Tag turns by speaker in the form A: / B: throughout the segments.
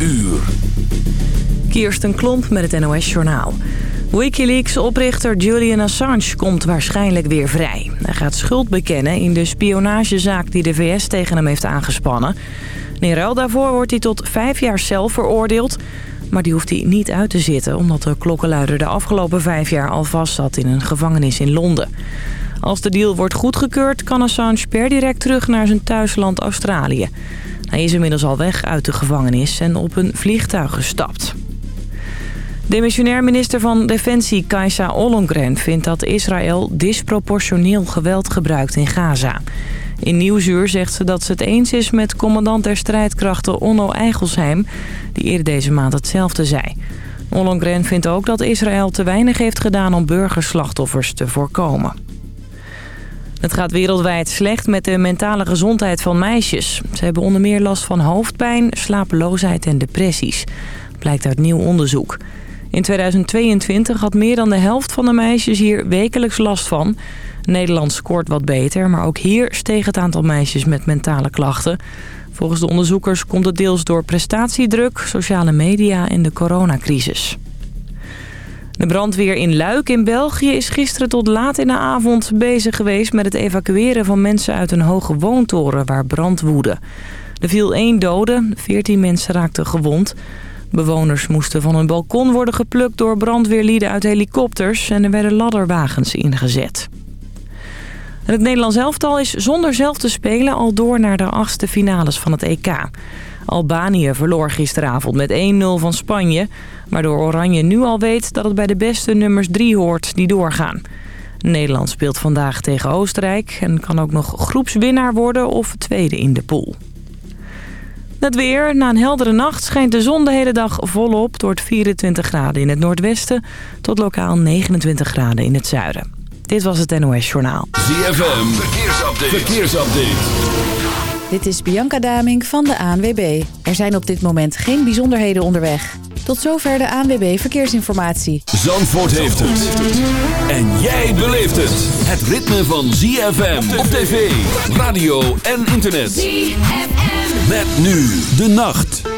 A: uur.
B: Kirsten Klomp met het NOS-journaal. Wikileaks-oprichter Julian Assange komt waarschijnlijk weer vrij. Hij gaat schuld bekennen in de spionagezaak die de VS tegen hem heeft aangespannen. In ruil daarvoor wordt hij tot vijf jaar cel veroordeeld... maar die hoeft hij niet uit te zitten... omdat de klokkenluider de afgelopen vijf jaar al vast zat in een gevangenis in Londen. Als de deal wordt goedgekeurd kan Assange per direct terug naar zijn thuisland Australië. Hij is inmiddels al weg uit de gevangenis en op een vliegtuig gestapt. Demissionair minister van Defensie Kajsa Ollongren vindt dat Israël disproportioneel geweld gebruikt in Gaza. In Nieuwsuur zegt ze dat ze het eens is met commandant der strijdkrachten Onno Eigelsheim... die eerder deze maand hetzelfde zei. Ollongren vindt ook dat Israël te weinig heeft gedaan om burgerslachtoffers te voorkomen. Het gaat wereldwijd slecht met de mentale gezondheid van meisjes. Ze hebben onder meer last van hoofdpijn, slapeloosheid en depressies. Blijkt uit nieuw onderzoek. In 2022 had meer dan de helft van de meisjes hier wekelijks last van. Nederland scoort wat beter, maar ook hier steeg het aantal meisjes met mentale klachten. Volgens de onderzoekers komt het deels door prestatiedruk, sociale media en de coronacrisis. De brandweer in Luik in België is gisteren tot laat in de avond bezig geweest... met het evacueren van mensen uit een hoge woontoren waar brand woedde. Er viel één dode, veertien mensen raakten gewond. Bewoners moesten van hun balkon worden geplukt door brandweerlieden uit helikopters... en er werden ladderwagens ingezet. het Nederlands elftal is zonder zelf te spelen al door naar de achtste finales van het EK. Albanië verloor gisteravond met 1-0 van Spanje... waardoor Oranje nu al weet dat het bij de beste nummers 3 hoort die doorgaan. Nederland speelt vandaag tegen Oostenrijk... en kan ook nog groepswinnaar worden of tweede in de pool. Het weer. Na een heldere nacht schijnt de zon de hele dag volop... door het 24 graden in het noordwesten... tot lokaal 29 graden in het zuiden. Dit was het NOS Journaal.
A: ZFM. Verkeersupdate.
C: Dit is Bianca Daming van de ANWB. Er zijn op dit moment geen bijzonderheden onderweg. Tot zover de ANWB Verkeersinformatie.
A: Zandvoort heeft het. En jij beleeft het. Het ritme van ZFM op tv, radio en internet.
D: ZFM.
A: Met nu de nacht.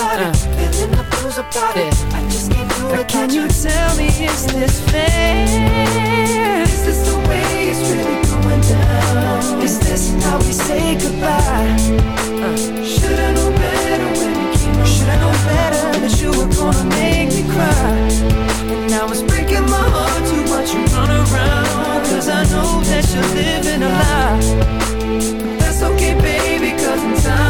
E: Just so confused about uh. it. Feeling the blues about it. I just can't do it. Can you tell me, is this fair? Is this the way it's really going down? Is this how we say goodbye? Uh. Should've known better when we came around. Should've known better that you were gonna make me cry. And now it's breaking my heart to watch you run around. Cause I know that you're living a lie That's okay, baby, cause in time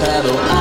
F: battle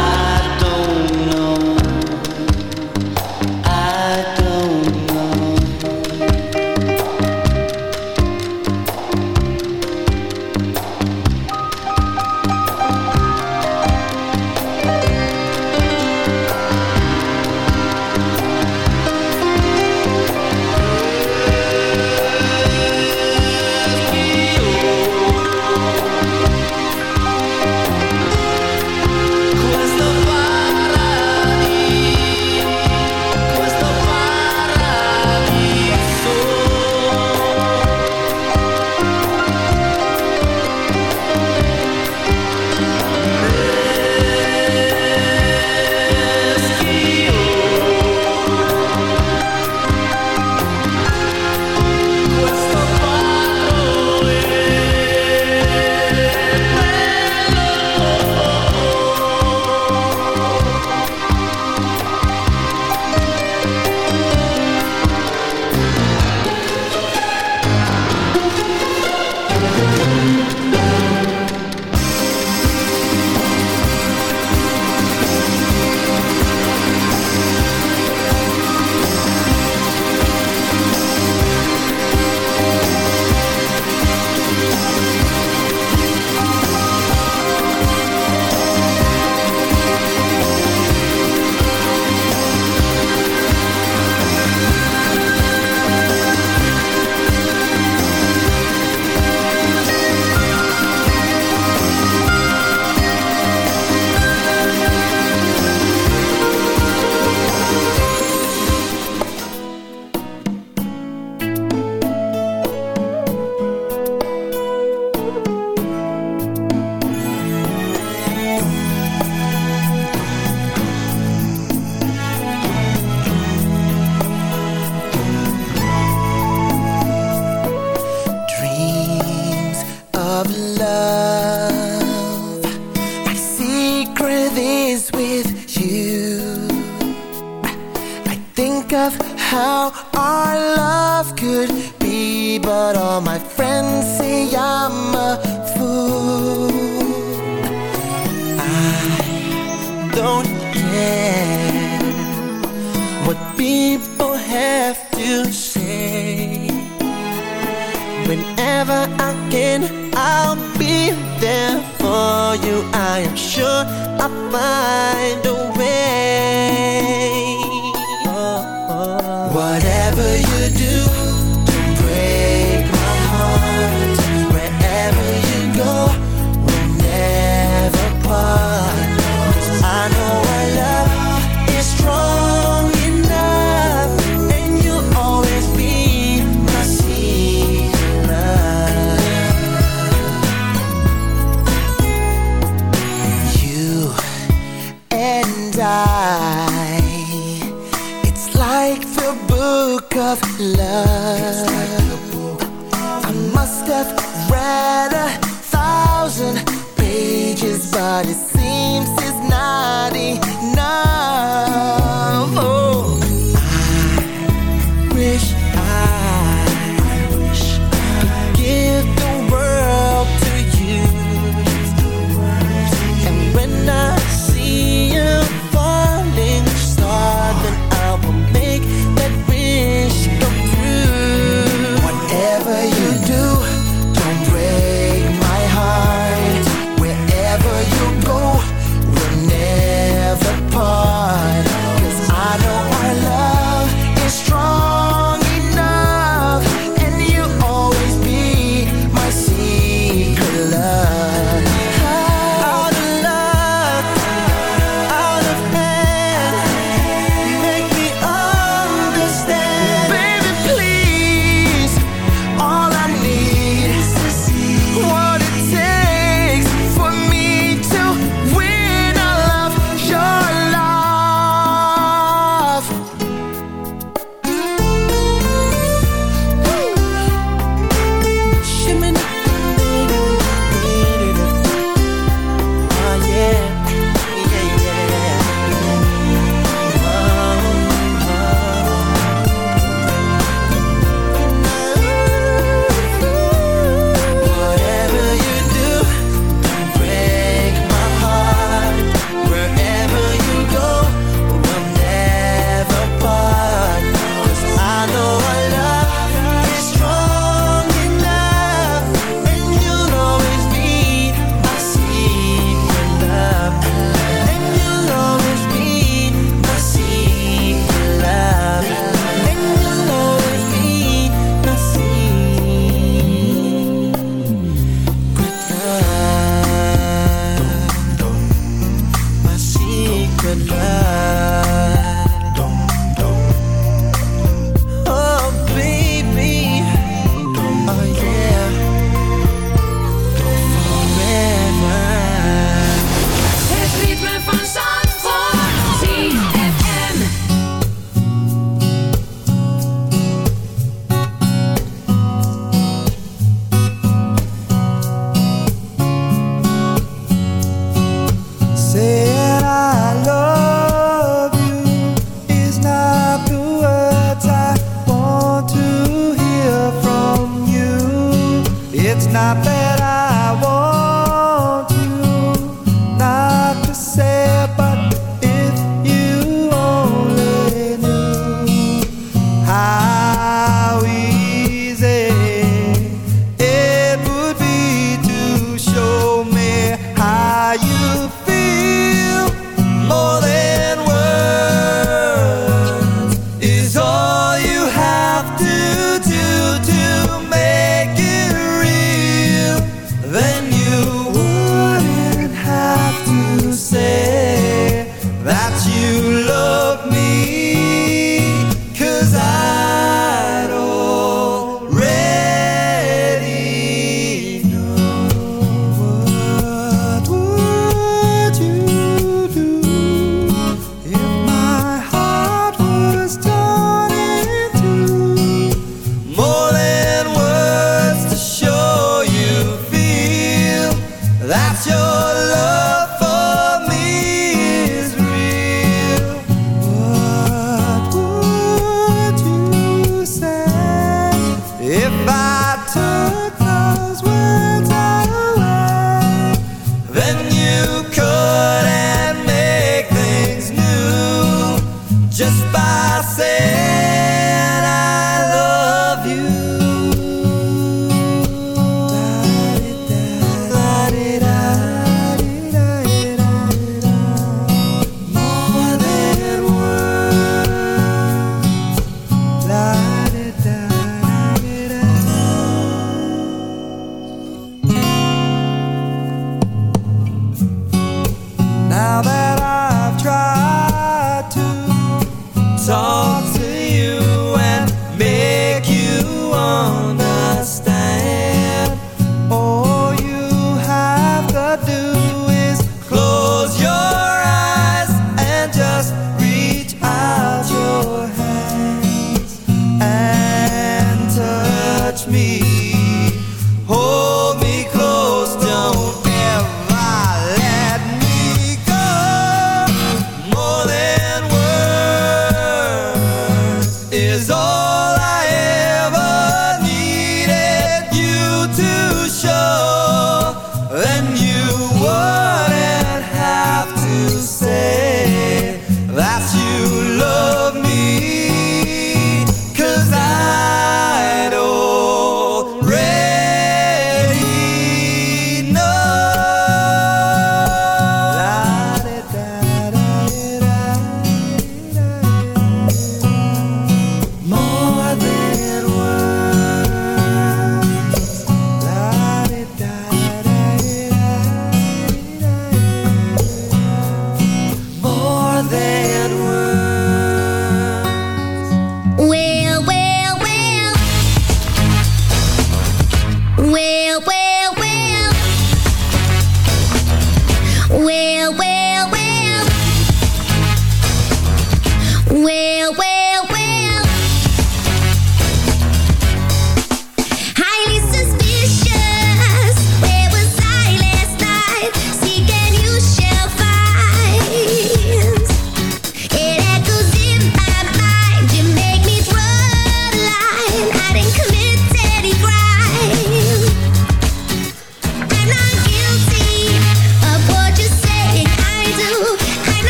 G: when I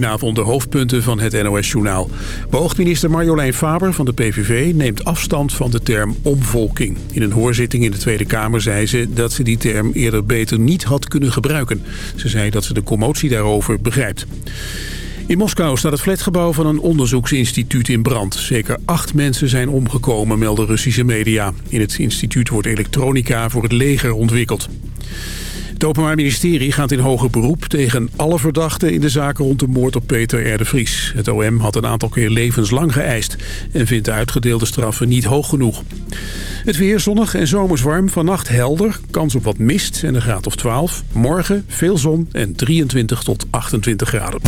H: Goedenavond, de hoofdpunten van het NOS-journaal. Behoogtminister Marjolein Faber van de PVV neemt afstand van de term omvolking. In een hoorzitting in de Tweede Kamer zei ze dat ze die term eerder beter niet had kunnen gebruiken. Ze zei dat ze de commotie daarover begrijpt. In Moskou staat het flatgebouw van een onderzoeksinstituut in brand. Zeker acht mensen zijn omgekomen, melden Russische media. In het instituut wordt elektronica voor het leger ontwikkeld. Het Openbaar Ministerie gaat in hoger beroep tegen alle verdachten in de zaak rond de moord op Peter R. de Vries. Het OM had een aantal keer levenslang geëist en vindt de uitgedeelde straffen niet hoog genoeg. Het weer zonnig en zomers warm, vannacht helder, kans op wat mist en een graad of 12. Morgen veel zon en 23 tot 28 graden.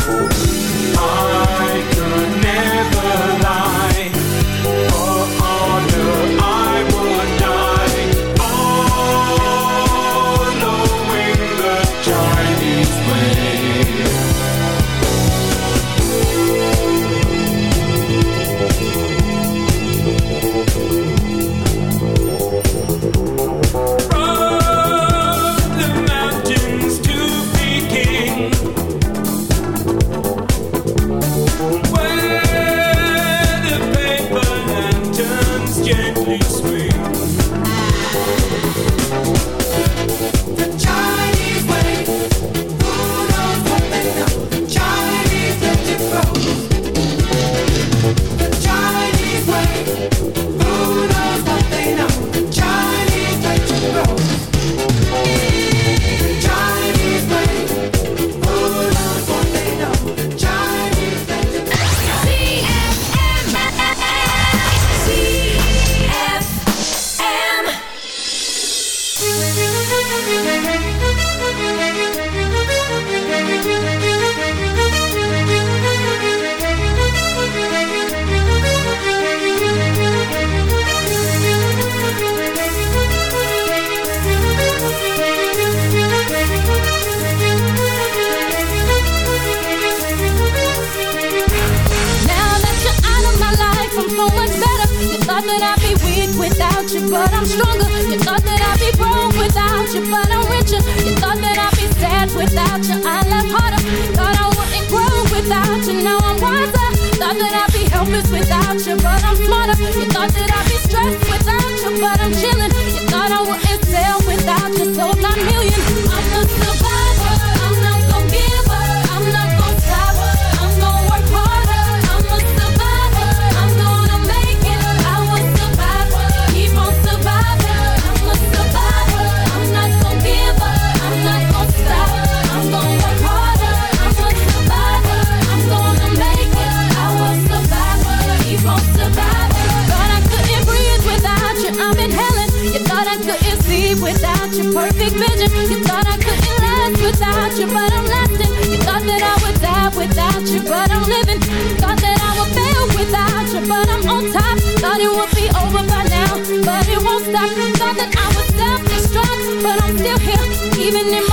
F: voor
D: you, but I'm living. Thought that I would fail without you, but I'm on top. Thought it would be over by now, but it won't stop. Thought that I would self-destruct, but I'm still here, even in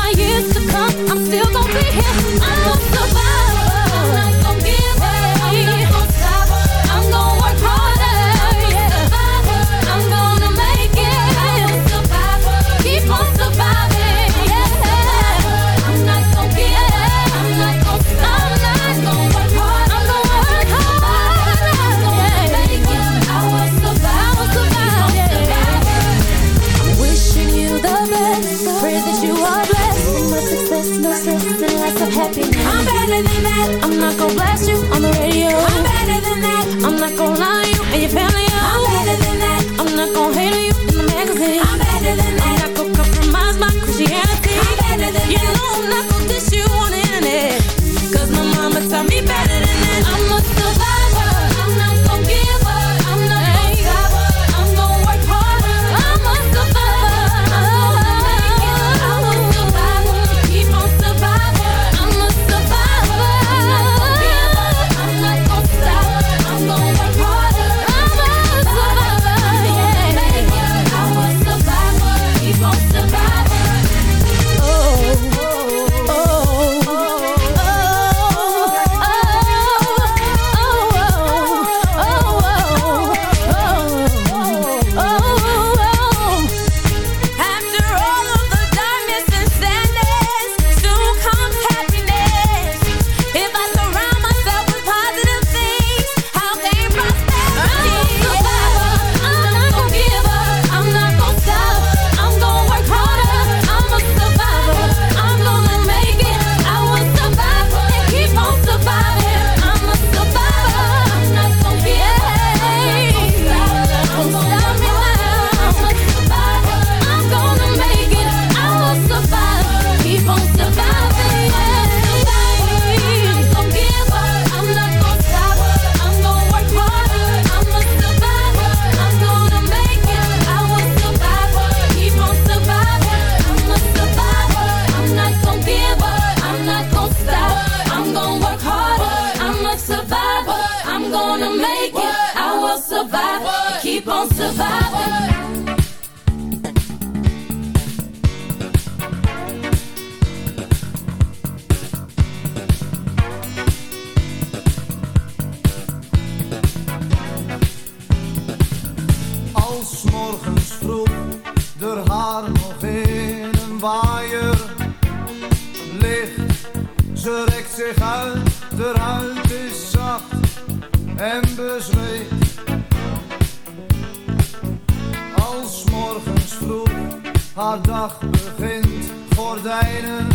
I: Haar dag begint, gordijnen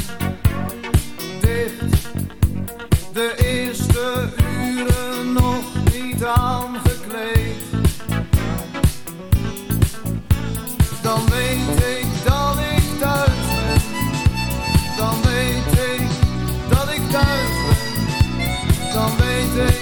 I: dicht. De eerste uren nog niet aangekleed. Dan weet ik dat ik thuis ben. Dan weet ik dat ik thuis ben. Dan weet ik.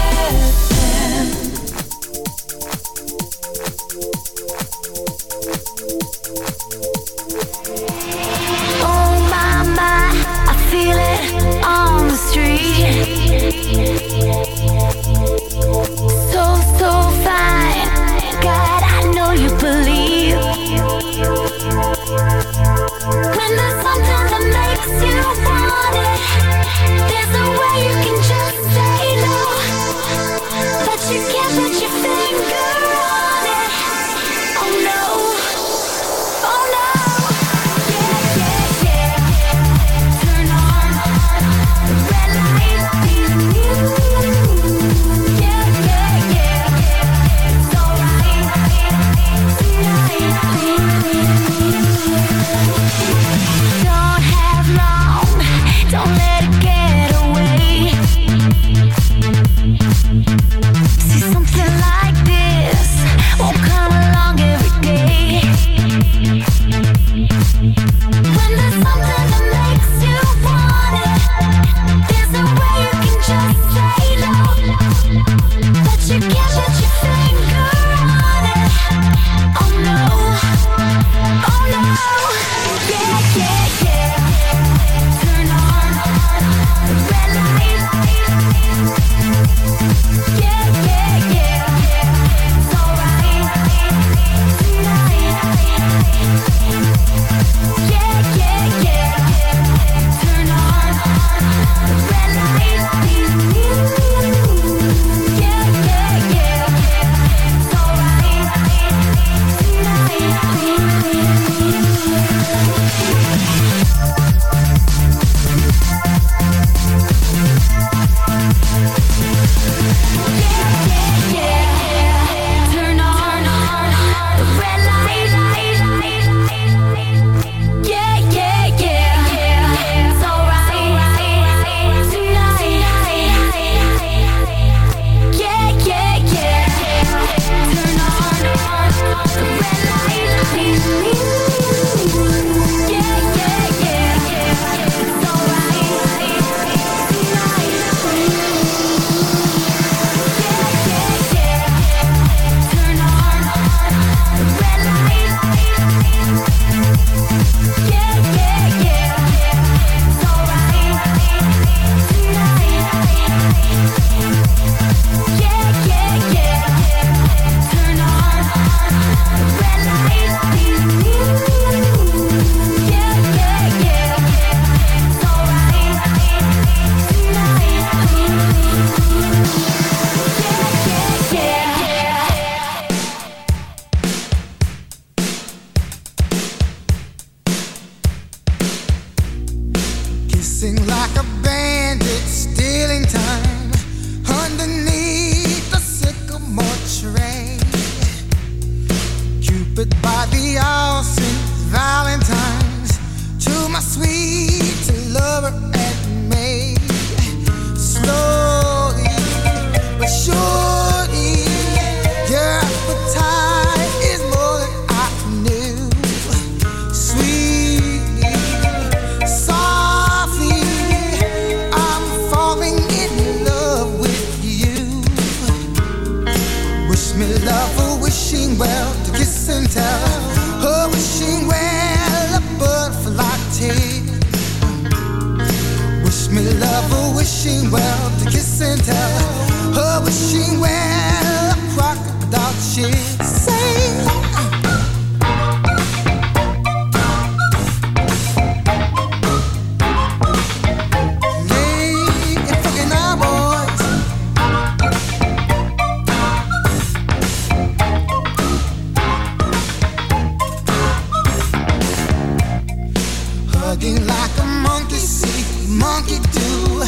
J: like a monkey see, monkey do,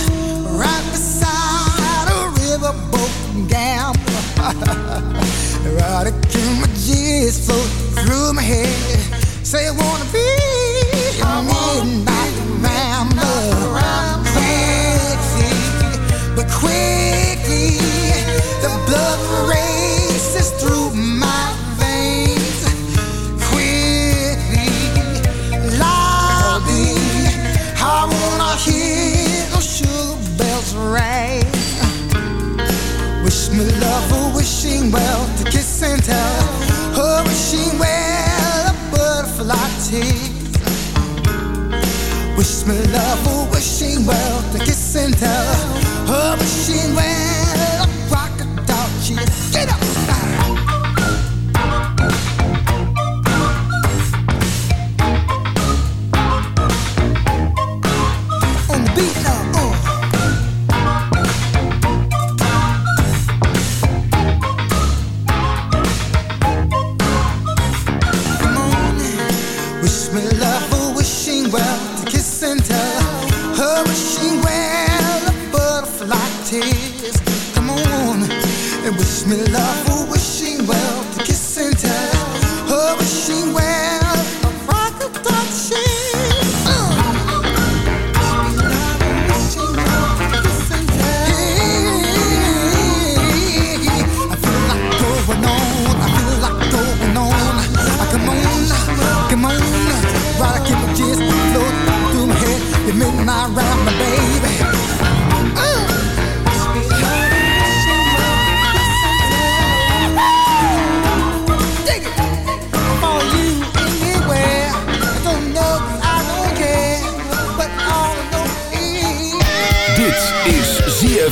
J: right beside a riverboat gambler. Float through my head, say I wanna be.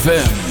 A: ZFM.